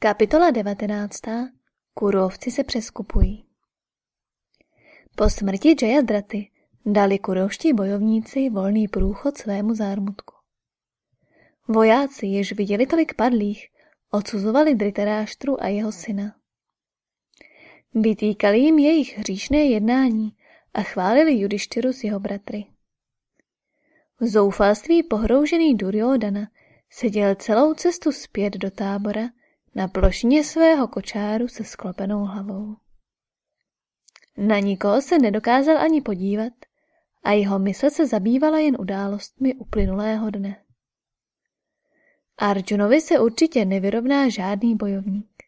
Kapitola 19. Kurovci se přeskupují. Po smrti Jayadraty dali kurovští bojovníci volný průchod svému zármutku. Vojáci, jež viděli tolik padlých, odsuzovali Dritaráštru a jeho syna. Vytýkali jim jejich hříšné jednání a chválili Judištyru s jeho bratry. V zoufalství pohroužený Duryodana seděl celou cestu zpět do tábora na plošině svého kočáru se sklopenou hlavou. Na nikoho se nedokázal ani podívat a jeho mysl se zabývala jen událostmi uplynulého dne. Arjunovi se určitě nevyrovná žádný bojovník.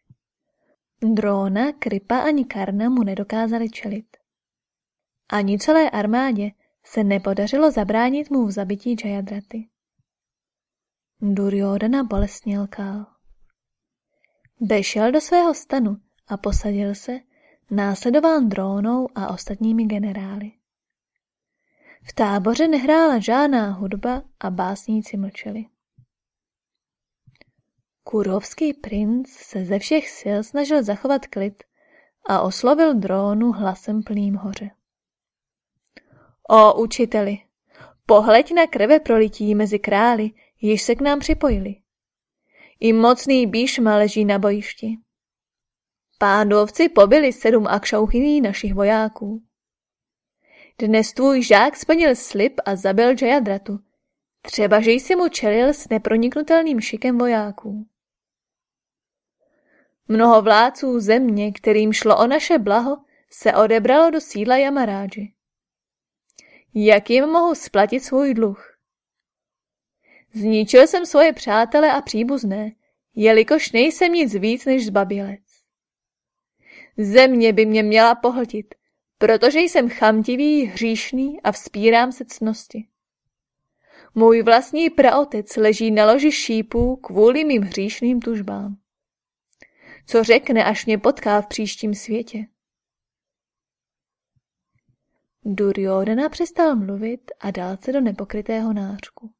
Drona, Kripa ani Karna mu nedokázali čelit. Ani celé armádě se nepodařilo zabránit mu v zabití Jayadraty. Duryodhana bolestně lkal. Vešel do svého stanu a posadil se, následován drónou a ostatními generály. V táboře nehrála žádná hudba a básníci mlčeli. Kurovský princ se ze všech sil snažil zachovat klid a oslovil drónu hlasem plným hoře. O učiteli, pohleď na krve prolití mezi králi, již se k nám připojili. I mocný Bíšma leží na bojišti. Pándovci pobili sedm akšauchyní našich vojáků. Dnes tvůj žák splnil slib a zabil Jayadratu. Třeba, že jsi mu čelil s neproniknutelným šikem vojáků. Mnoho vládců země, kterým šlo o naše blaho, se odebralo do sídla Yamaráži. Jak jim mohu splatit svůj dluh? Zničil jsem svoje přátele a příbuzné, jelikož nejsem nic víc než zbabilec. Země by mě měla pohltit, protože jsem chamtivý, hříšný a vzpírám se cnosti. Můj vlastní praotec leží na loži šípů kvůli mým hříšným tužbám. Co řekne, až mě potká v příštím světě? Duryodhana přestal mluvit a dal se do nepokrytého nářku.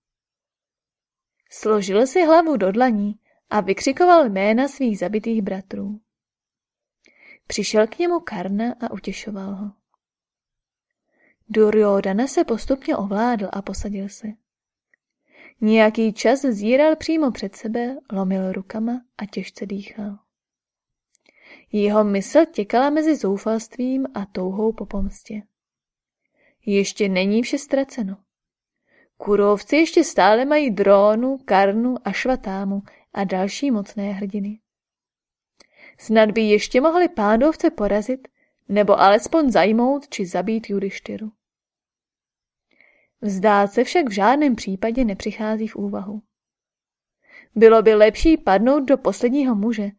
Složil si hlavu do dlaní a vykřikoval jména svých zabitých bratrů. Přišel k němu Karna a utěšoval ho. Duryodhana se postupně ovládl a posadil se. Nějaký čas zíral přímo před sebe, lomil rukama a těžce dýchal. Jeho mysl těkala mezi zoufalstvím a touhou po pomstě. Ještě není vše ztraceno. Kurovci ještě stále mají drónu, karnu a švatámu a další mocné hrdiny. Snad by ještě mohli pádovce porazit, nebo alespoň zajmout či zabít Judištyru. Vzdát se však v žádném případě nepřichází v úvahu. Bylo by lepší padnout do posledního muže,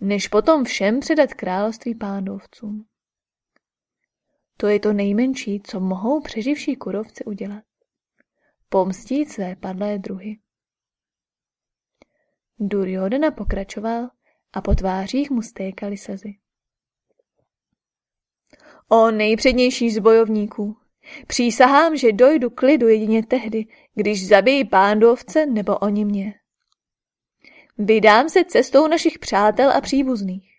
než potom všem předat království pándovcům. To je to nejmenší, co mohou přeživší kurovci udělat pomstít své padlé druhy. Duryodhana pokračoval a po tvářích mu stékaly slzy. O nejpřednější z bojovníků, přísahám, že dojdu k lidu jedině tehdy, když zabijí pándovce nebo oni mě. Vydám se cestou našich přátel a příbuzných.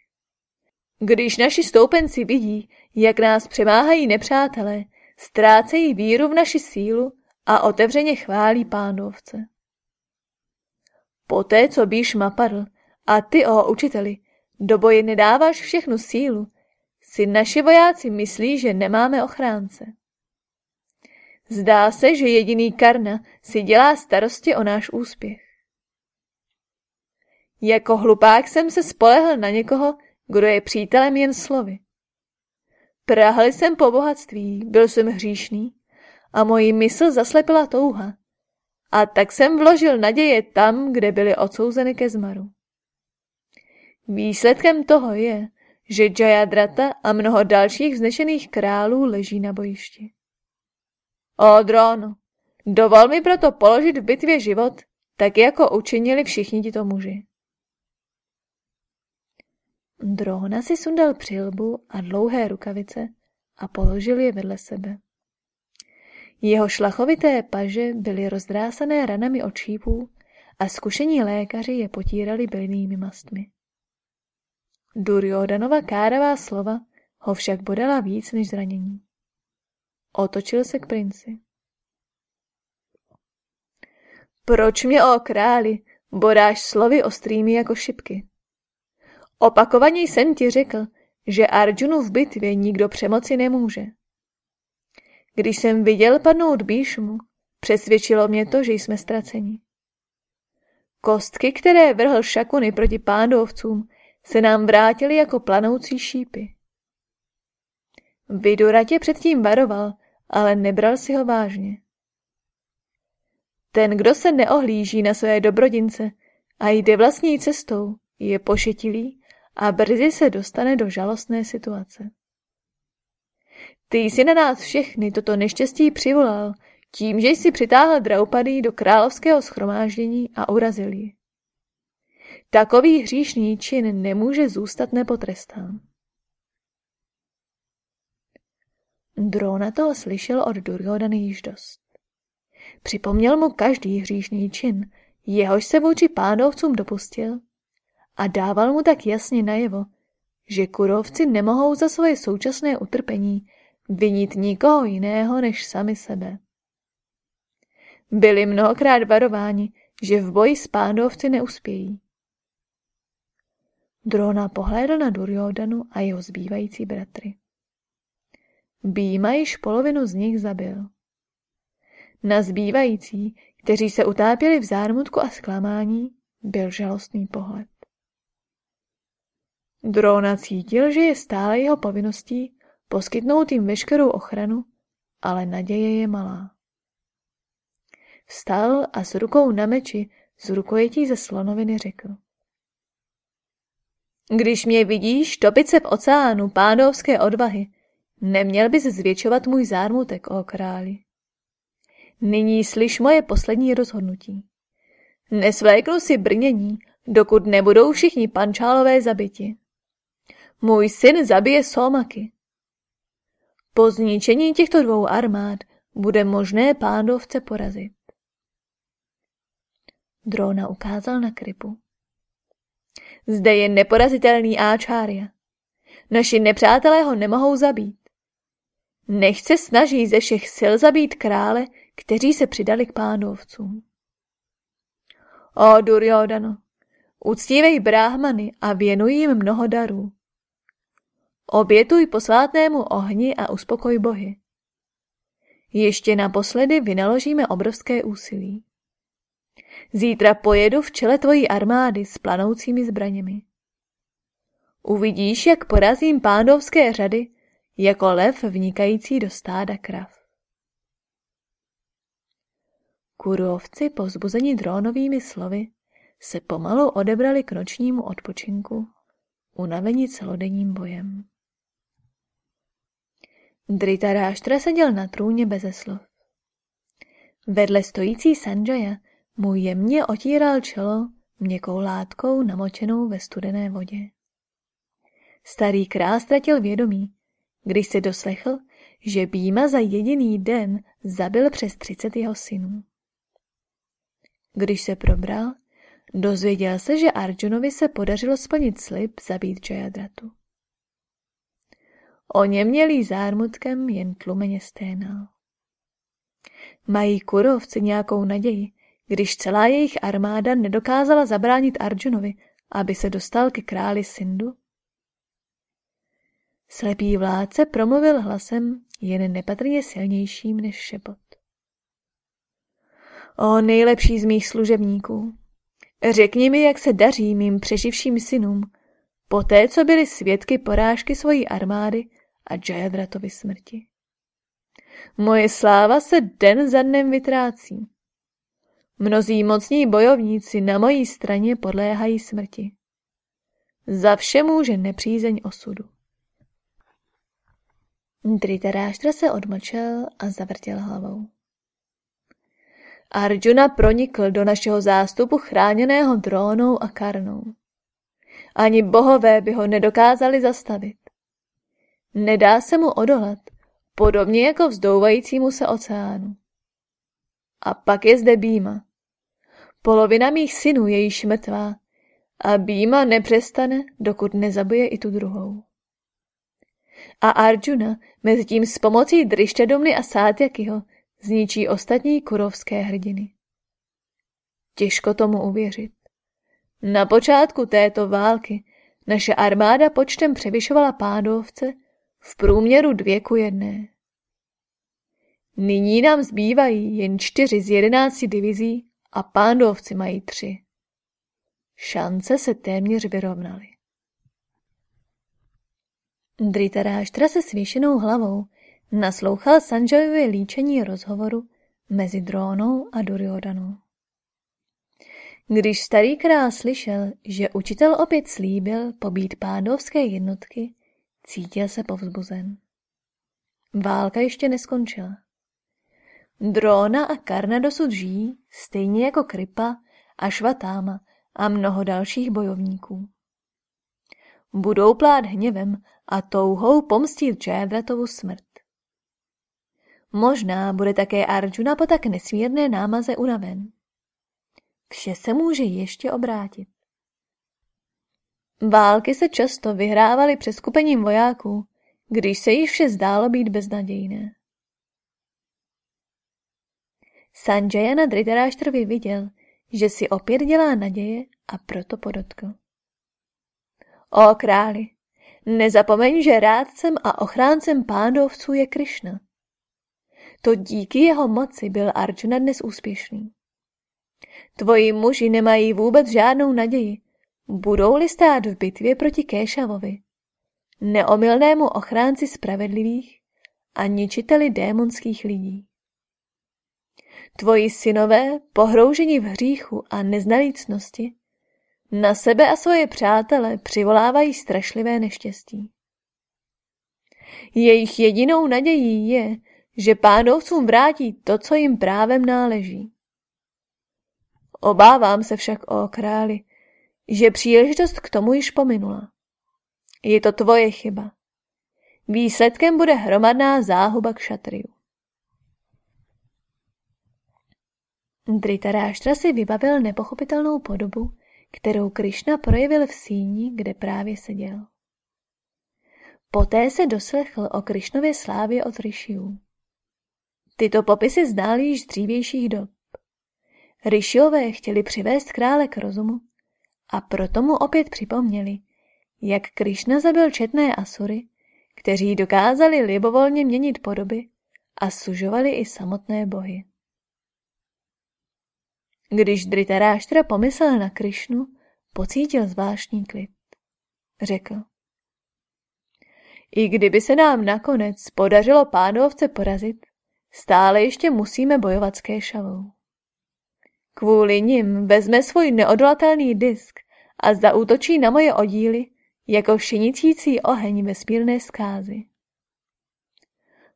Když naši stoupenci vidí, jak nás přemáhají nepřátelé, ztrácejí víru v naši sílu a otevřeně chválí pánovce. Poté, co Bíšma padl a ty, o učiteli, do boje nedáváš všechnu sílu, si naši vojáci myslí, že nemáme ochránce. Zdá se, že jediný Karna si dělá starosti o náš úspěch. Jako hlupák jsem se spolehl na někoho, kdo je přítelem jen slovy. Prahl jsem po bohatství, byl jsem hříšný a moji mysl zaslepila touha. A tak jsem vložil naděje tam, kde byly odsouzeny ke zmaru. Výsledkem toho je, že Jayadrata a mnoho dalších vznešených králů leží na bojišti. O drónu, dovol mi proto položit v bitvě život, tak jako učinili všichni tito muži. Drona si sundal přilbu a dlouhé rukavice a položil je vedle sebe. Jeho šlachovité paže byly rozdrásané ranami od šípů a zkušení lékaři je potírali bylinnými mastmi. Duryodanova káravá slova ho však bodala víc než zranění. Otočil se k princi. Proč mě, o králi, bodáš slovy ostrými jako šipky? Opakovaně jsem ti řekl, že Arjunu v bitvě nikdo přemoci nemůže. Když jsem viděl padnout Bíšmu, přesvědčilo mě to, že jsme ztraceni. Kostky, které vrhl Šakuny proti pándovcům, se nám vrátily jako planoucí šípy. Vidura tě předtím varoval, ale nebral si ho vážně. Ten, kdo se neohlíží na své dobrodince a jde vlastní cestou, je pošetilý a brzy se dostane do žalostné situace. Ty jsi na nás všechny toto neštěstí přivolal tím, že jsi přitáhl Draupadý do královského schromáždění a urazil ji. Takový hříšný čin nemůže zůstat nepotrestán. Drona toho slyšel od Duryodany již dost. Připomněl mu každý hříšný čin, jehož se vůči pánovcům dopustil a dával mu tak jasně najevo, že kurovci nemohou za svoje současné utrpení vinit nikoho jiného než sami sebe. Byli mnohokrát varováni, že v boji s pándovci neuspějí. Drona pohlédl na Duryodanu a jeho zbývající bratry. Býma již polovinu z nich zabil. Na zbývající, kteří se utápěli v zármutku a zklamání, byl žalostný pohled. Drona cítil, že je stále jeho povinností poskytnout jim veškerou ochranu, ale naděje je malá. Vstal a s rukou na meči z rukojetí ze slonoviny řekl. Když mě vidíš topit se v oceánu pánovské odvahy, neměl bys zvětšovat můj zármutek, o králi. Nyní slyš moje poslední rozhodnutí. Nesvléknu si brnění, dokud nebudou všichni pančálové zabiti. Můj syn zabije Somaky. Po zničení těchto dvou armád bude možné pándovce porazit. Drona ukázal na krypu. Zde je neporazitelný Áčárja. Naši nepřátelé ho nemohou zabít. Nechce snaží ze všech sil zabít krále, kteří se přidali k pánovcům. O Duryodano, uctívej bráhmany a věnuj jim mnoho darů. Obětuj posvátnému ohni a uspokoj bohy. Ještě naposledy vynaložíme obrovské úsilí. Zítra pojedu v čele tvojí armády s planoucími zbraněmi. Uvidíš, jak porazím pándovské řady, jako lev vnikající do stáda krav. Kurovci povzbuzení drónovými slovy se pomalu odebrali k nočnímu odpočinku, unavení celodenním bojem. Dritaráštra seděl na trůně beze slov. Vedle stojící Sanjaya mu jemně otíral čelo měkkou látkou namočenou ve studené vodě. Starý král ztratil vědomí, když se doslechl, že Býma za jediný den zabil přes třicet jeho synů. Když se probral, dozvěděl se, že Arjunovi se podařilo splnit slib zabít Jayadratu. O něm mělý zármutkem jen tlumeně sténal. Mají kurovci nějakou naději, když celá jejich armáda nedokázala zabránit Arjunovi, aby se dostal ke králi Sindu? Slepý vládce promluvil hlasem jen nepatrně silnějším než šepot. O nejlepší z mých služebníků, řekni mi, jak se daří mým přeživším synům, poté, co byli svědky porážky svojí armády a Jayadratovy smrti. Moje sláva se den za dnem vytrácí. Mnozí mocní bojovníci na mojí straně podléhají smrti. Za vše může nepřízeň osudu. Dritaráštra se odmlčel a zavrtěl hlavou. Arjuna pronikl do našeho zástupu chráněného drónou a karnou. Ani bohové by ho nedokázali zastavit. Nedá se mu odolat, podobně jako vzdouvajícímu se oceánu. A pak je zde Býma. Polovina mých synů je již mrtvá a Býma nepřestane, dokud nezabije i tu druhou. A Arjuna mezi tím s pomocí Drišťadomny a Sátyakyho zničí ostatní kurovské hrdiny. Těžko tomu uvěřit. Na počátku této války naše armáda počtem převyšovala pádovce v průměru dvě ku jedné. Nyní nám zbývají jen čtyři z jedenácti divizí a pándovci mají tři. Šance se téměř vyrovnaly. Dritaráštra se svěšenou hlavou naslouchal Sanjayovi líčení rozhovoru mezi Drónou a Duryodanou. Když starý král slyšel, že učitel opět slíbil pobít pádovské jednotky, cítil se povzbuzen. Válka ještě neskončila. Drona a Karna dosud žijí, stejně jako Kripa a Švatáma a mnoho dalších bojovníků. Budou plát hněvem a touhou pomstit Jayadratovu smrt. Možná bude také Arjuna po tak nesmírné námaze unaven. Vše se může ještě obrátit. Války se často vyhrávaly přeskupením vojáků, když se již vše zdálo být beznadějné. Sanjaya na Dhritarashtrovi viděl, že si opět dělá naděje a proto podotkl. O králi, nezapomeň, že rádcem a ochráncem pándovců je Krišna. To díky jeho moci byl Arjuna dnes úspěšný. Tvoji muži nemají vůbec žádnou naději, budou-li stát v bitvě proti Kéšavovi, neomylnému ochránci spravedlivých a ničiteli démonských lidí. Tvoji synové, pohrouženi v hříchu a neznalícnosti, na sebe a svoje přátele přivolávají strašlivé neštěstí. Jejich jedinou nadějí je, že pánovcům vrátí to, co jim právem náleží. Obávám se však o králi, že příležitost k tomu již pominula. Je to tvoje chyba. Výsledkem bude hromadná záhuba k šatriu. Dritaráštra si vybavil nepochopitelnou podobu, kterou Krišna projevil v síni, kde právě seděl. Poté se doslechl o Krišnově slávě od Rishiů. Tyto popisy znal již z dřívějších dob. Rishiové chtěli přivést krále k rozumu a proto mu opět připomněli, jak Krišna zabil četné asury, kteří dokázali libovolně měnit podoby a sužovali i samotné bohy. Když Dritaráštra pomyslel na Krišnu, pocítil zvláštní klid. Řekl. I kdyby se nám nakonec podařilo pánovce porazit, stále ještě musíme bojovat s Kéšavou. Kvůli nim vezme svůj neodolatelný disk a zaútočí na moje oddíly jako šinitící oheň vesmírné zkázy.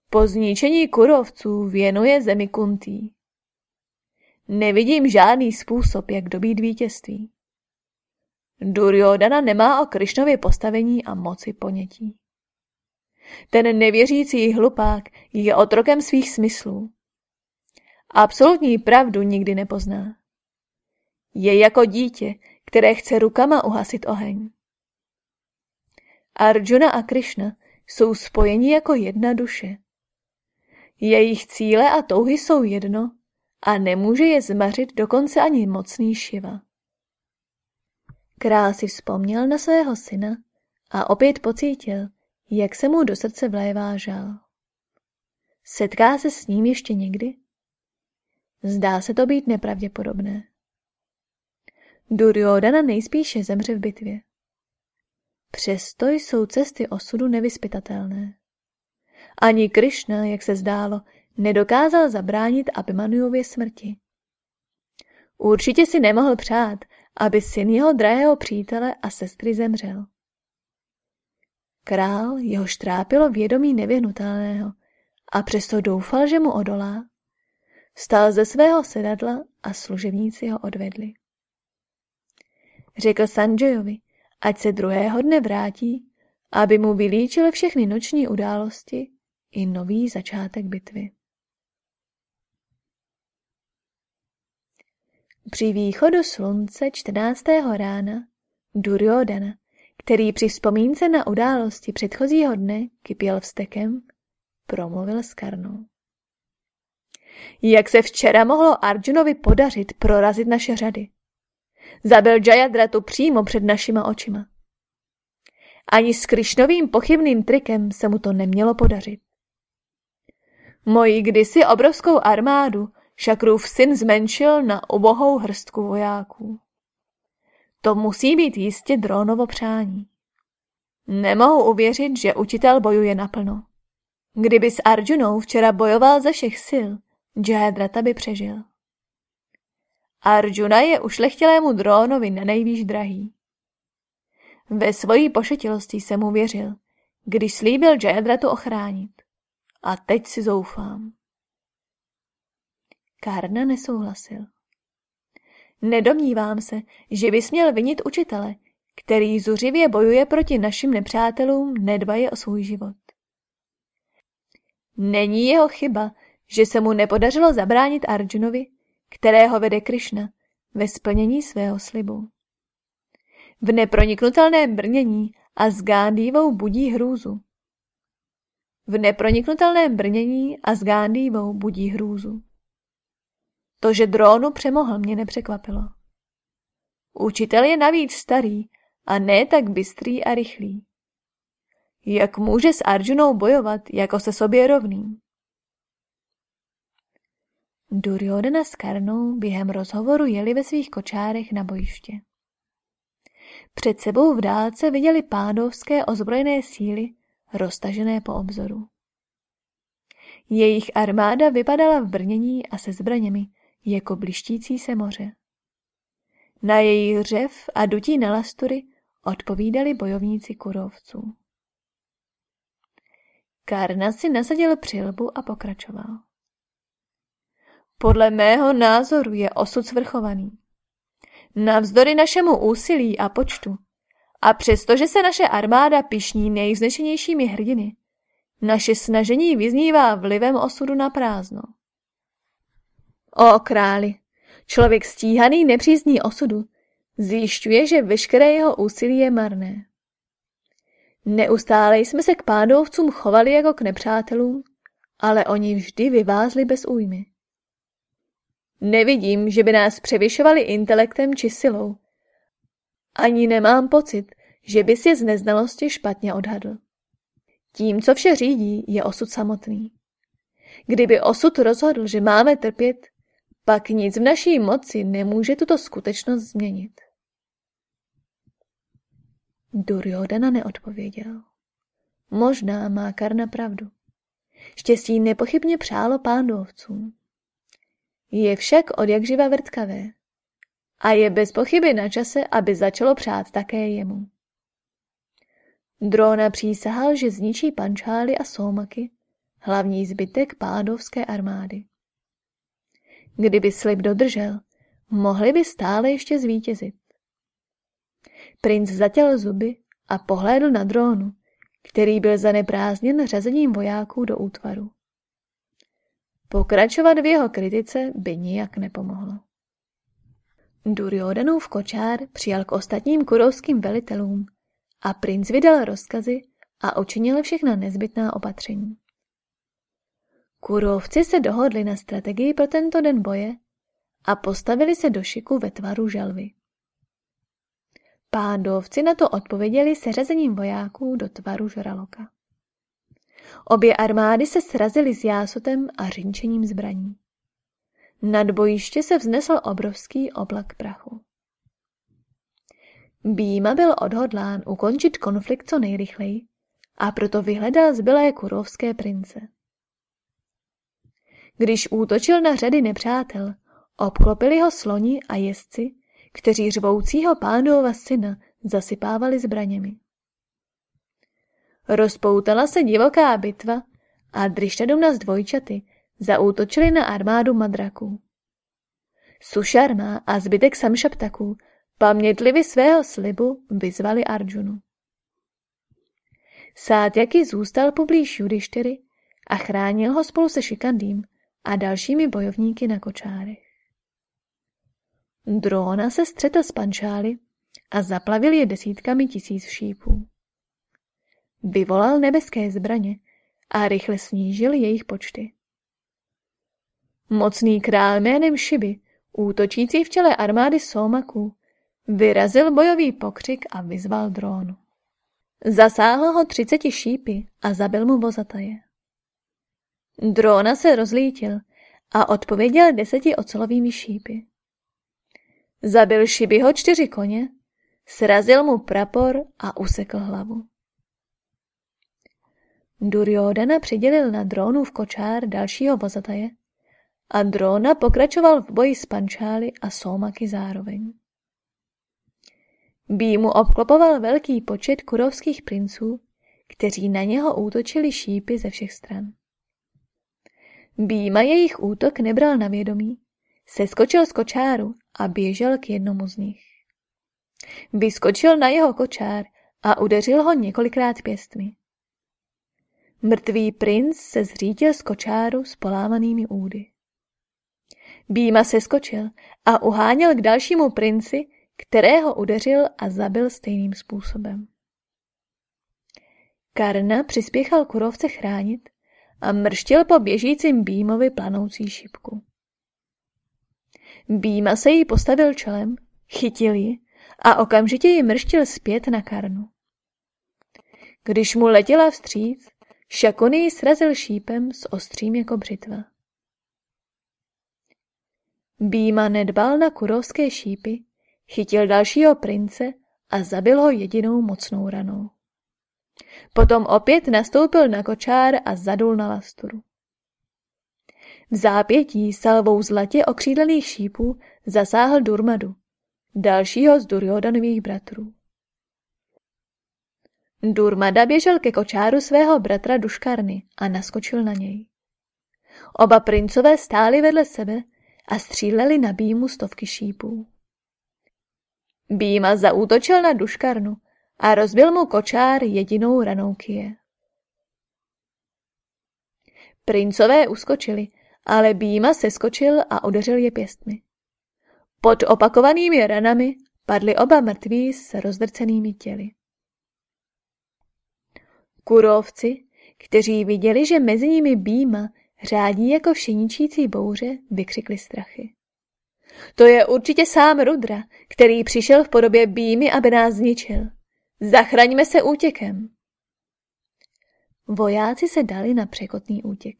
Po zničení kurovců věnuje zemi Kuntý. Nevidím žádný způsob, jak dobít vítězství. Duryodana nemá o Krišnově postavení a moci ponětí. Ten nevěřící hlupák je otrokem svých smyslů. Absolutní pravdu nikdy nepozná. Je jako dítě, které chce rukama uhasit oheň. Arjuna a Krishna jsou spojeni jako jedna duše. Jejich cíle a touhy jsou jedno a nemůže je zmařit dokonce ani mocný Šiva. Král si vzpomněl na svého syna a opět pocítil, jak se mu do srdce vlévá žál. Setká se s ním ještě někdy? Zdá se to být nepravděpodobné. Duryodhana nejspíše zemře v bitvě. Přesto jsou cesty osudu nevyspytatelné. Ani Krishna, jak se zdálo, nedokázal zabránit Abhimanujově smrti. Určitě si nemohl přát, aby syn jeho drahého přítele a sestry zemřel. Král jeho trápilo vědomí nevyhnutelného a přesto doufal, že mu odolá. Vstal ze svého sedadla a služebníci ho odvedli. Řekl Sanjayovi, ať se druhého dne vrátí, aby mu vylíčil všechny noční události i nový začátek bitvy. Při východu slunce 14. rána Duryodana, který při vzpomínce na události předchozího dne kypěl vstekem, promluvil s Karnou. Jak se včera mohlo Arjunovi podařit prorazit naše řady? Zabil Jayadratu přímo před našima očima. Ani s Krišnovým pochybným trikem se mu to nemělo podařit. Moji kdysi obrovskou armádu Šakrův syn zmenšil na ubohou hrstku vojáků. To musí být jistě drónovo přání. Nemohu uvěřit, že učitel bojuje naplno. Kdyby s Arjunou včera bojoval ze všech sil, Jayadrata by přežil. Arjuna je ušlechtilému drónovi na nejvýš drahý. Ve svojí pošetilosti jsem mu věřil, když slíbil Jayadratu ochránit. A teď si zoufám. Karna nesouhlasil. Nedomnívám se, že bys měl vinit učitele, který zuřivě bojuje proti našim nepřátelům, nedbaje o svůj život. Není jeho chyba, že se mu nepodařilo zabránit Arjunovi, kterého vede Krišna, ve splnění svého slibu. V neproniknutelném brnění a s Gándívou budí hrůzu. V neproniknutelném brnění a s Gándívou budí hrůzu. To, že drónu přemohl, mě nepřekvapilo. Učitel je navíc starý a ne tak bystrý a rychlý. Jak může s Arjunou bojovat jako se sobě rovným? Duryodhana s Karnou během rozhovoru jeli ve svých kočárech na bojiště. Před sebou v dálce viděli pádovské ozbrojené síly roztažené po obzoru. Jejich armáda vypadala v brnění a se zbraněmi, jako blištící se moře. Na její řev a dutí na lastury odpovídali bojovníci kurovců. Karna si nasadil přilbu a pokračoval. Podle mého názoru je osud svrchovaný. Navzdory našemu úsilí a počtu, a přestože se naše armáda pišní nejvznešenějšími hrdiny, naše snažení vyznívá vlivem osudu na prázdno. O králi, člověk stíhaný nepřízní osudu zjišťuje, že veškeré jeho úsilí je marné. Neustále jsme se k pádovcům chovali jako k nepřátelům, ale oni vždy vyvázli bez újmy. Nevidím, že by nás převyšovali intelektem či silou. Ani nemám pocit, že bys je z neznalosti špatně odhadl. Tím, co vše řídí, je osud samotný. Kdyby osud rozhodl, že máme trpět, pak nic v naší moci nemůže tuto skutečnost změnit. Duryodhana neodpověděl. Možná má Karna pravdu. Štěstí nepochybně přálo pándovcům. Je však od jak živa vrtkavé. A je bez pochyby na čase, aby začalo přát také jemu. Drona přísahal, že zničí pančály a soumaky, hlavní zbytek pádovské armády. Kdyby slib dodržel, mohli by stále ještě zvítězit. Princ zatěl zuby a pohlédl na drónu, který byl zaneprázdněn řazením vojáků do útvaru. Pokračovat v jeho kritice by nijak nepomohlo. Duryodanův kočár přijal k ostatním kurovským velitelům a princ vydal rozkazy a učinil všechna nezbytná opatření. Kurovci se dohodli na strategii pro tento den boje a postavili se do šiku ve tvaru želvy. Pándovci na to odpověděli seřazením vojáků do tvaru žraloka. Obě armády se srazily s jásotem a řinčením zbraní. Nad bojiště se vznesl obrovský oblak prachu. Býma byl odhodlán ukončit konflikt co nejrychleji a proto vyhledal zbylé kurovské prince. Když útočil na řady nepřátel, obklopili ho sloni a jezdci, kteří řvoucího pánova syna zasypávali zbraněmi. Rozpoutala se divoká bitva a Drištadumna s dvojčaty zaútočili na armádu Madraků. Sušarma a zbytek Samšaptaků pamětlivi svého slibu vyzvali Arjunu. Sátjaky zůstal poblíž Judištyry a chránil ho spolu se Šikandým a dalšími bojovníky na kočárech. Drona se střetl s pančály a zaplavil je desítkami tisíc šípů. Vyvolal nebeské zbraně a rychle snížil jejich počty. Mocný král jménem Šiby, útočící v čele armády Somaků, vyrazil bojový pokřik a vyzval drónu. Zasáhl ho třiceti šípy a zabil mu vozataje. Dróna se rozlítil a odpověděl deseti ocelovými šípy. Zabil Šibyho čtyři koně, srazil mu prapor a usekl hlavu. Duryodhana přidělil na v kočár dalšího vozataje a Drona pokračoval v boji s Pančály a Somaky zároveň. Býmu obklopoval velký počet kurovských princů, kteří na něho útočili šípy ze všech stran. Býma jejich útok nebral na vědomí, seskočil z kočáru a běžel k jednomu z nich. Vyskočil na jeho kočár a udeřil ho několikrát pěstmi. Mrtvý princ se zřítil z kočáru s polámanými údy. Býma se skočil a uháněl k dalšímu princi, kterého udeřil a zabil stejným způsobem. Karna přispěchal kurovce chránit a mrštil po běžícím Býmovi planoucí šipku. Býma se jí postavil čelem, chytil ji a okamžitě ji mrštil zpět na Karnu. Když mu letěla vstříc, Šakony ji srazil šípem s ostřím jako břitva. Býma nedbal na kurovské šípy, chytil dalšího prince a zabil ho jedinou mocnou ranou. Potom opět nastoupil na kočár a zadul na lasturu. V zápětí salvou zlatě okřídlených šípů zasáhl Durmadu, dalšího z Duryodanových bratrů. Durmada běžel ke kočáru svého bratra Duškarny a naskočil na něj. Oba princové stáli vedle sebe a stříleli na Býmu stovky šípů. Býma zaútočil na Duškarnu a rozbil mu kočár jedinou ranou kije. Princové uskočili, ale Býma seskočil a udeřil je pěstmi. Pod opakovanými ranami padli oba mrtví s rozdrcenými těly. Kurovci, kteří viděli, že mezi nimi Býma řádí jako všeničící bouře, vykřikli strachy. To je určitě sám Rudra, který přišel v podobě Býmy, aby nás zničil. Zachraňme se útěkem. Vojáci se dali na překotný útěk.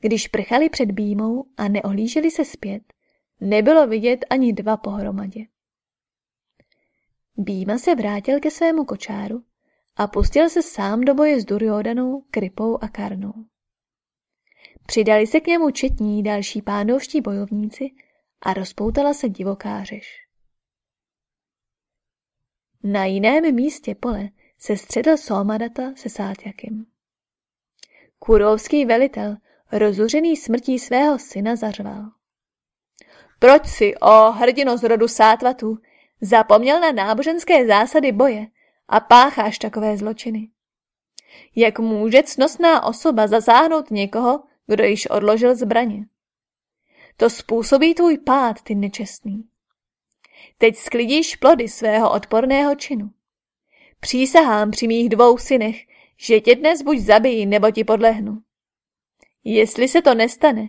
Když prchali před Býmou a neohlíželi se zpět, nebylo vidět ani dva pohromadě. Býma se vrátil ke svému kočáru a pustil se sám do boje s Duryodanou, Krypou a Karnou. Přidali se k němu četní další pánovští bojovníci a rozpoutala se divoká řeš. Na jiném místě pole se středl Somadata se Sátjakem. Kurovský velitel, rozuřený smrtí svého syna, zařval. Proč si, o hrdino z rodu Sátvatů, zapomněl na náboženské zásady boje a pácháš takové zločiny? Jak může cnostná osoba zasáhnout někoho, kdo již odložil zbraně? To způsobí tvůj pád, ty nečestný. Teď sklidíš plody svého odporného činu. Přísahám při mých dvou synech, že tě dnes buď zabijí, nebo ti podlehnu. Jestli se to nestane,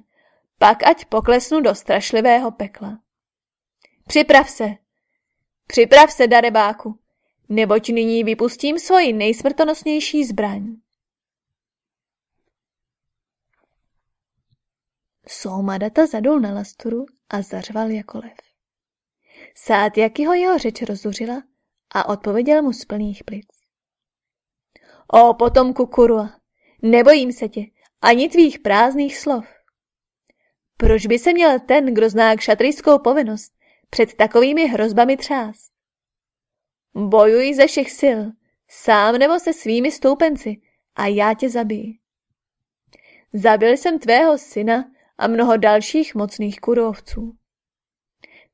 pak ať poklesnu do strašlivého pekla. Připrav se, připrav se, darebáku, neboť nyní vypustím svoji nejsmrtonosnější zbraň. Soumadata zadul na lasturu a zařval jako lev. Sát jakýho jeho řeč rozuřila a odpověděl mu z plných plic. O potomku Kurua, nebojím se tě, ani tvých prázdných slov. Proč by se měl ten, kdo zná kšatrijskou povinnost, před takovými hrozbami třást? Bojuj ze všech sil, sám nebo se svými stoupenci, a já tě zabiji. Zabil jsem tvého syna a mnoho dalších mocných kurovců.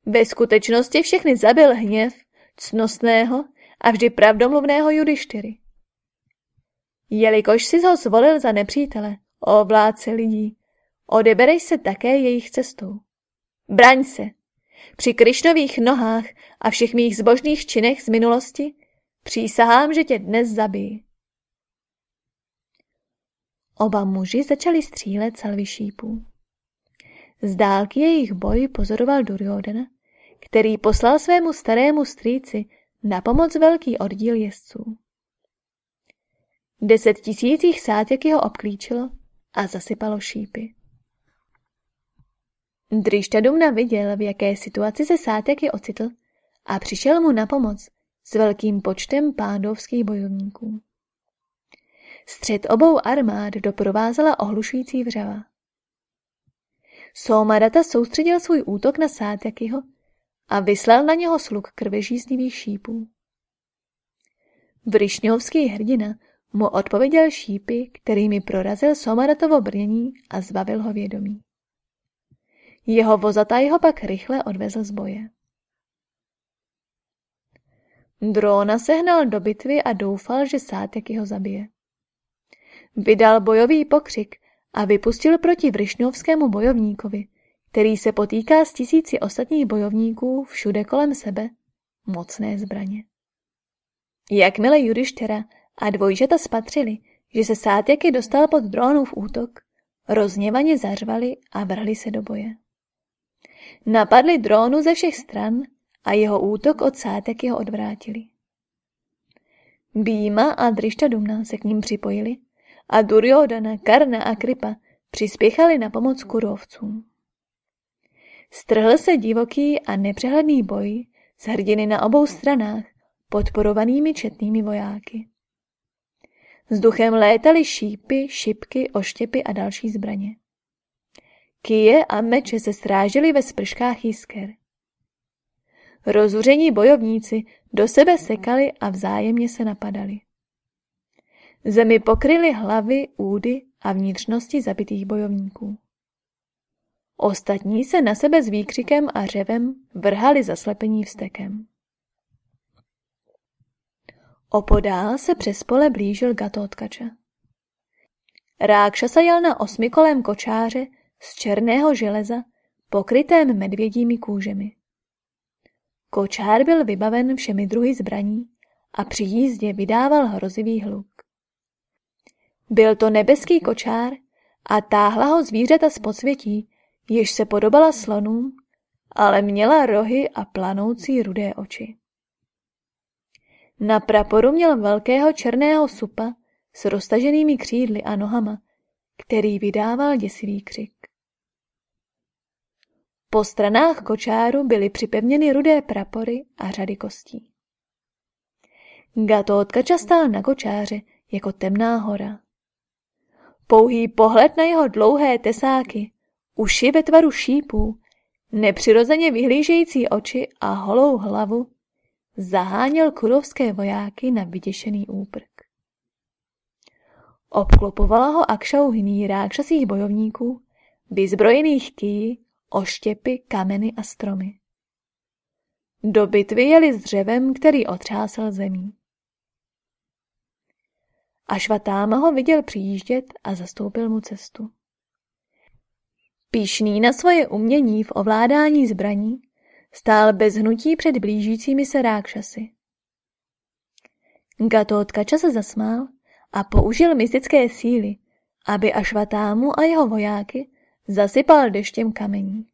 Ve skutečnosti všechny zabil hněv cnostného a vždy pravdomluvného Judištyry. Jelikož si ho zvolil za nepřítele, o lidí, odebereš se také jejich cestou. Braň se, Při Krišnových nohách a všech mých zbožných činech z minulosti přísahám, že tě dnes zabijí. Oba muži začali střílet salvy šípů. Z dálky jejich boj pozoroval Duryodhana, který poslal svému starému strýci na pomoc velký oddíl jezdců. Deset tisících sátěky ho obklíčilo a zasypalo šípy. Drištadumna viděl, v jaké situaci se sátěky ocitl a přišel mu na pomoc s velkým počtem pándovských bojovníků. Střed obou armád doprovázela ohlušující vřava. Somarata soustředil svůj útok na Sátyakyho a vyslal na něho sluk krvežíznivých šípů. Vrišňovský hrdina mu odpověděl šípy, kterými prorazil Somaratovo brnění a zbavil ho vědomí. Jeho vozataj ho pak rychle odvezl z boje. Drona sehnal do bitvy a doufal, že Sáteky ho zabije. Vydal bojový pokřik a vypustil proti Vrišňovskému bojovníkovi, který se potýká s tisíci ostatních bojovníků všude kolem sebe, mocné zbraně. Jakmile Judištera a dvojžata spatřili, že se Sátjaky dostal pod drónův útok, rozněvaně zařvali a vrhli se do boje. Napadli drónu ze všech stran a jeho útok od Sátjaky ho odvrátili. Býma a Drištadumna se k ním připojili a Duryodana, Karna a Kripa přispěchali na pomoc kurovcům. Strhl se divoký a nepřehledný boj s hrdiny na obou stranách, podporovanými četnými vojáky. Vzduchem létaly šípy, šipky, oštěpy a další zbraně. Kije a meče se strážily ve sprškách jisker. Rozuření bojovníci do sebe sekali a vzájemně se napadali. Zemi pokryly hlavy, údy a vnitřnosti zabitých bojovníků. Ostatní se na sebe s výkřikem a řevem vrhali zaslepení vstekem. Opodál se přes pole blížil Gatotkača. Rákšasa jel na osmikolém kočáře z černého železa, pokrytém medvědími kůžemi. Kočár byl vybaven všemi druhy zbraní a při jízdě vydával hrozivý hluk. Byl to nebeský kočár a táhla ho zvířata z podsvětí, jež se podobala slonům, ale měla rohy a planoucí rudé oči. Na praporu měl velkého černého supa s roztaženými křídly a nohama, který vydával děsivý křik. Po stranách kočáru byly připevněny rudé prapory a řady kostí. Gatótka stál na kočáře jako temná hora. Pouhý pohled na jeho dlouhé tesáky, uši ve tvaru šípů, nepřirozeně vyhlížející oči a holou hlavu zaháněl kurovské vojáky na vyděšený úprk. Obklopovala ho akšauhiný rákšasých bojovníků, vyzbrojených kyjí, oštěpy, kameny a stromy. Do bitvy jeli s dřevem, který otřásal zemí. Ašvatáma ho viděl přijíždět a zastoupil mu cestu. Píšný na svoje umění v ovládání zbraní, stál bez hnutí před blížícími se rákšasy. Gatotkača se zasmál a použil mystické síly, aby Ašvatámu a jeho vojáky zasypal deštěm kamení.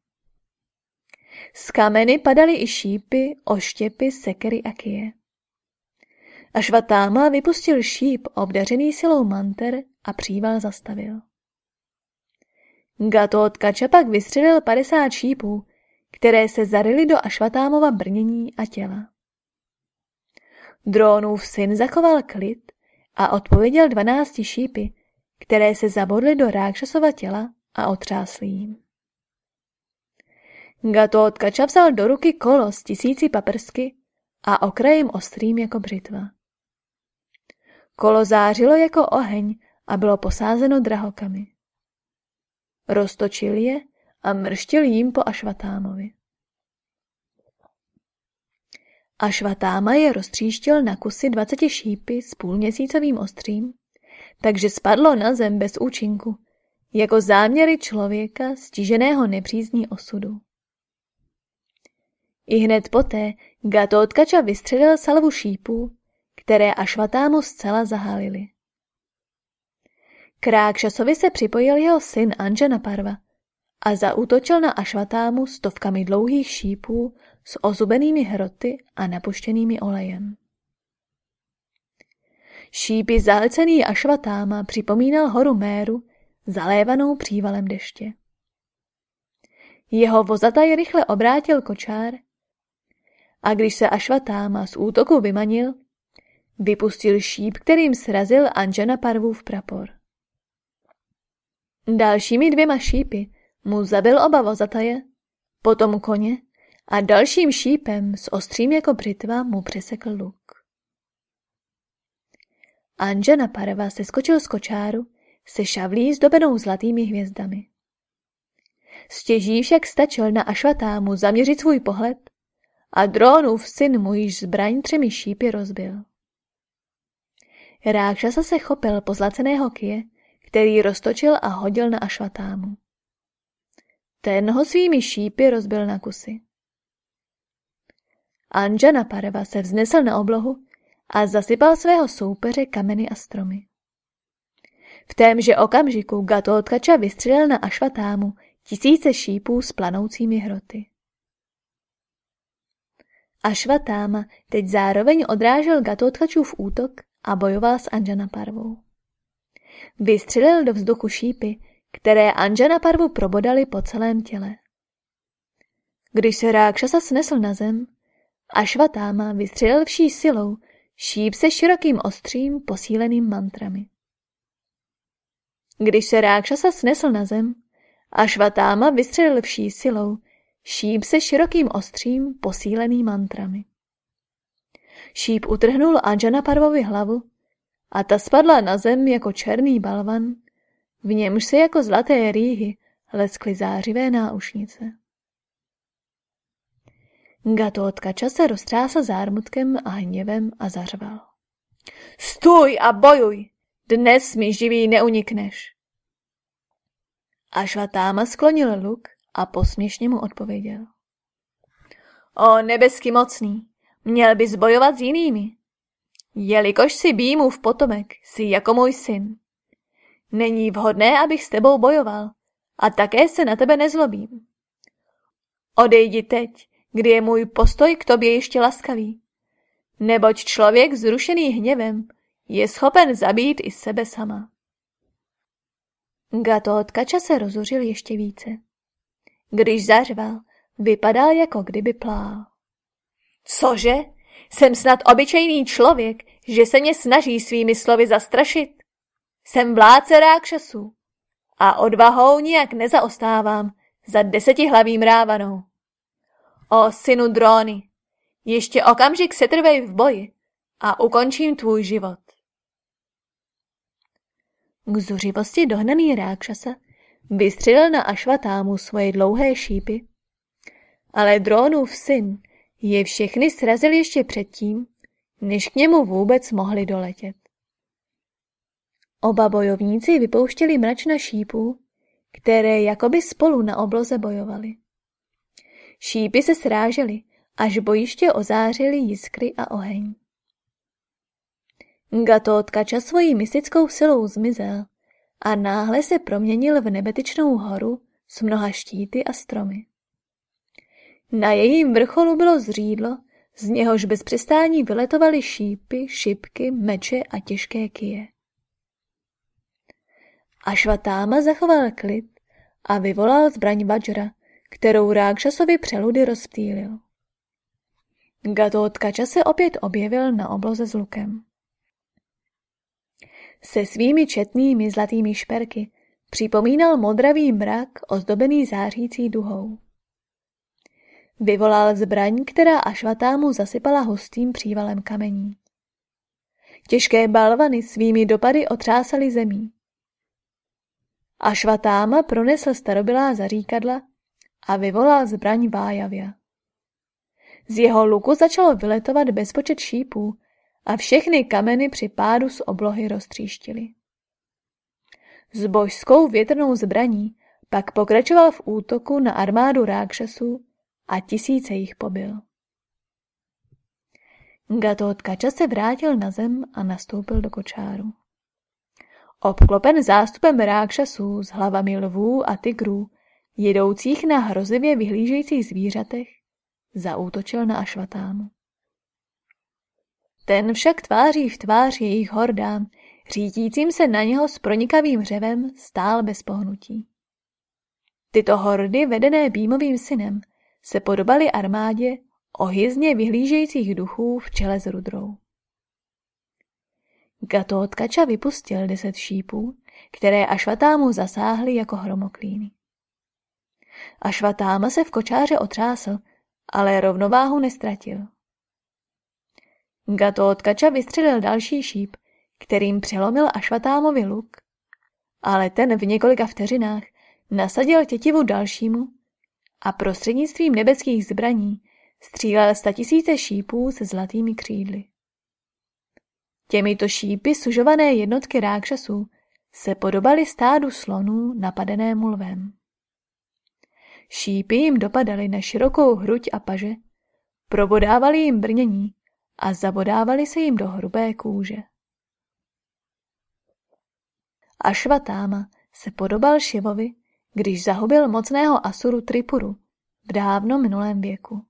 Z kameny padaly i šípy, oštěpy, sekery a kije. Ašvatáma vypustil šíp obdařený silou manter a příval zastavil. Gatotkača pak vystřelil 50 šípů, které se zarily do Ašvatámova brnění a těla. Drónův syn zachoval klid a odpověděl dvanácti šípy, které se zabodly do Rákšasova těla a otřásly jim. Gatotkača vzal do ruky kolo s tisíci paprsky a okrajem ostrým jako břitva. Kolo zářilo jako oheň a bylo posázeno drahokami. Roztočil je a mrštil jim po Ašvatámovi. Ašvatáma je roztříštil na kusy dvaceti šípy s půlměsícovým ostřím, takže spadlo na zem bez účinku, jako záměry člověka stiženého nepřízní osudu. I hned poté Gatotkača vystřelil salvu šípů, které Ašvatámu zcela zahalily. K Rákšasovi se připojil jeho syn Anjana Parva a zaútočil na Ašvatámu stovkami dlouhých šípů s ozubenými hroty a napuštěnými olejem. Šípy zahlcený Ašvatáma připomínal horu Méru, zalévanou přívalem deště. Jeho vozataj rychle obrátil kočár a když se Ašvatáma z útoku vymanil, vypustil šíp, kterým srazil Anjana Parvův prapor. Dalšími dvěma šípy mu zabil oba vozataje, potom koně a dalším šípem s ostřím jako břitva mu přesekl luk. Anjana Parva se skočil z kočáru se šavlí zdobenou zlatými hvězdami. Stěží však stačil na Ašvatámu zaměřit svůj pohled a drónův syn mu již zbraň třemi šípy rozbil. Rákšasa se chopil pozlaceného kije, který roztočil a hodil na Ašvatámu. Ten ho svými šípy rozbil na kusy. Anjana Parva se vznesl na oblohu a zasypal svého soupeře kameny a stromy. V témže okamžiku Gatotkača vystřelil na Ašvatámu tisíce šípů s planoucími hroty. Ašvatáma teď zároveň odrážel Gatotkačův útok a bojoval s Anjana Parvou. Vystřelil do vzduchu šípy, které Anjana Parvu probodaly po celém těle. Když se Rákšasa snesl na zem, Ašvatáma vystřelil vší silou šíp se širokým ostřím posíleným mantrami. Když se Rákšasa snesl na zem, Ašvatáma vystřelil vší silou šíp se širokým ostřím posílený mantrami. Šíp utrhnul Anjana Parvovi hlavu a ta spadla na zem jako černý balvan, v němž se jako zlaté rýhy leskly zářivé náušnice. Gatotkača se roztřásl zármutkem a hněvem a zařval. Stůj a bojuj! Dnes mi živý neunikneš. Ašvatáma sklonil luk a posměšně mu odpověděl. O nebeský mocný, měl bys bojovat s jinými. Jelikož si Bímův potomek, jsi jako můj syn. Není vhodné, abych s tebou bojoval a také se na tebe nezlobím. Odejdi teď, kdy je můj postoj k tobě ještě laskavý. Neboť člověk zrušený hněvem je schopen zabít i sebe sama. Gatotkača se rozuřil ještě více. Když zařval, vypadal jako kdyby plál. Cože? Jsem snad obyčejný člověk, že se mě snaží svými slovy zastrašit? Jsem vládce rákšasů a odvahou nijak nezaostávám za desetihlavým rávanou. O synu dróny, ještě okamžik setrvej v boji a ukončím tvůj život. K zuřivosti dohnaný rákšasa vystřelil na Ašvatámu svoje dlouhé šípy, ale drónův syn je všechny srazil ještě předtím, než k němu vůbec mohli doletět. Oba bojovníci vypouštěli mračna šípů, které jakoby spolu na obloze bojovali. Šípy se srážely, až bojiště ozářily jiskry a oheň. Gatotkača svojí mystickou silou zmizel a náhle se proměnil v nebetyčnou horu s mnoha štíty a stromy. Na jejím vrcholu bylo zřídlo, z něhož bez přestání vyletovaly šípy, šipky, meče a těžké kije. Ašvatáma zachoval klid a vyvolal zbraň Vajra, kterou Rákšasovi přeludy rozptýlil. Gatotkača se opět objevil na obloze s lukem. Se svými četnými zlatými šperky připomínal modravý mrak ozdobený zářící duhou. Vyvolal zbraň, která Ašvatámu zasypala hustým přívalem kamení. Těžké balvany svými dopady otřásaly zemí. Ašvatáma pronesl starobylá zaříkadla a vyvolal zbraň Vájavia. Z jeho luku začalo vyletovat bezpočet šípů a všechny kameny při pádu z oblohy roztříštily. S božskou větrnou zbraní pak pokračoval v útoku na armádu rákšasů a tisíce jich pobil. Gatotkača se vrátil na zem a nastoupil do kočáru. Obklopen zástupem rákšasů s hlavami lvů a tigrů, jedoucích na hrozivě vyhlížejících zvířatech, zaútočil na Ašvatámu. Ten však tváří v tvář jejich hordám, řídícím se na něho s pronikavým řevem, stál bez pohnutí. Tyto hordy, vedené Bímovým synem, se podobaly armádě ohyzně vyhlížejících duchů v čele s rudrou. Gatotkača vypustil deset šípů, které Ašvatámu zasáhly jako hromoklíny. Ašvatáma se v kočáře otřásl, ale rovnováhu nestratil. Gatotkača vystřelil další šíp, kterým přelomil Ašvatámovi luk, ale ten v několika vteřinách nasadil tětivu dalšímu a prostřednictvím nebeských zbraní střílel statisíce šípů se zlatými křídly. Těmito šípy sužované jednotky rákšasů se podobaly stádu slonů napadenému lvem. Šípy jim dopadaly na širokou hruď a paže, probodávali jim brnění a zabodávali se jim do hrubé kůže. Ašvatáma se podobal Šivovi, když zahubil mocného Asuru Tripuru v dávno minulém věku.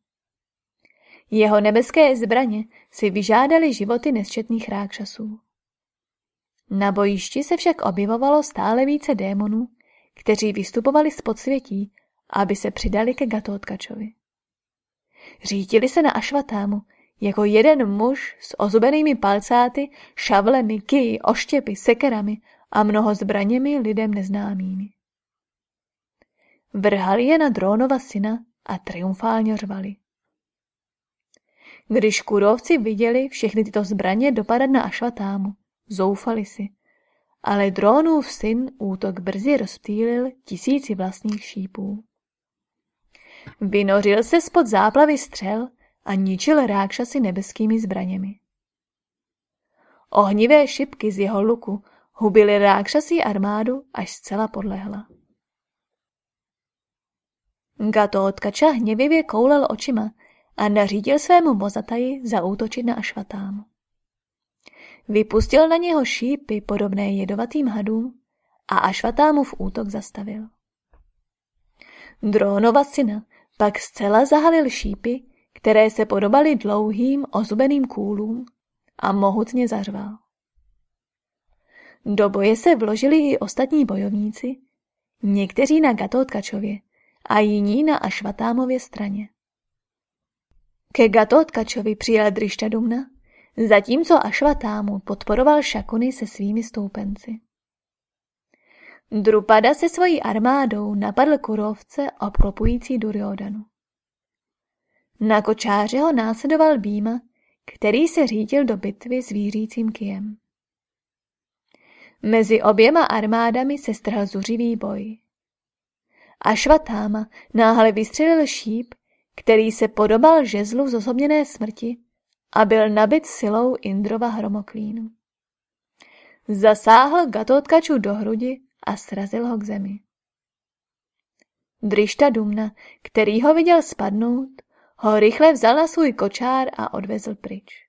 Jeho nebeské zbraně si vyžádali životy nesčetných rákšasů. Na bojišti se však objevovalo stále více démonů, kteří vystupovali z podsvětí, aby se přidali ke Gatotkačovi. Řítili se na Ašvatámu jako jeden muž s ozubenými palcáty, šavlemi, kyji, oštěpy, sekerami a mnoho zbraněmi lidem neznámými. Vrhali je na drónova syna a triumfálně řvali. Když kurovci viděli všechny tyto zbraně dopadat na Ašvatámu, zoufali si. Ale drónův syn útok brzy rozptýlil tisíci vlastních šípů. Vynořil se spod záplavy střel a ničil rákšasy nebeskými zbraněmi. Ohnivé šipky z jeho luku hubily rákšasí armádu, až zcela podlehla. Gatotkača hněvivě koulel očima a nařídil svému mozataji zaútočit na Ašvatámu. Vypustil na něho šípy podobné jedovatým hadům a Ašvatámu v útok zastavil. Drónova syna pak zcela zahalil šípy, které se podobaly dlouhým ozubeným kůlům a mohutně zařval. Do boje se vložili i ostatní bojovníci, někteří na Gatotkačově a jiní na Ašvatámově straně. Ke Gatotkačovi přijel Drištadumna, zatímco Ašvatámu podporoval Šakuny se svými stoupenci. Drupada se svojí armádou napadl kurovce obklopující Duryodanu. Na kočáře ho následoval Býma, který se řídil do bitvy s vířícím kijem. Mezi oběma armádami se strhl zuřivý boj. Ašvatáma náhle vystřelil šíp, který se podobal žezlu zosobněné smrti a byl nabit silou Indrova hromoklínu. Zasáhl Gatotkaču do hrudi a srazil ho k zemi. Drišta Dumna, který ho viděl spadnout, ho rychle vzal na svůj kočár a odvezl pryč.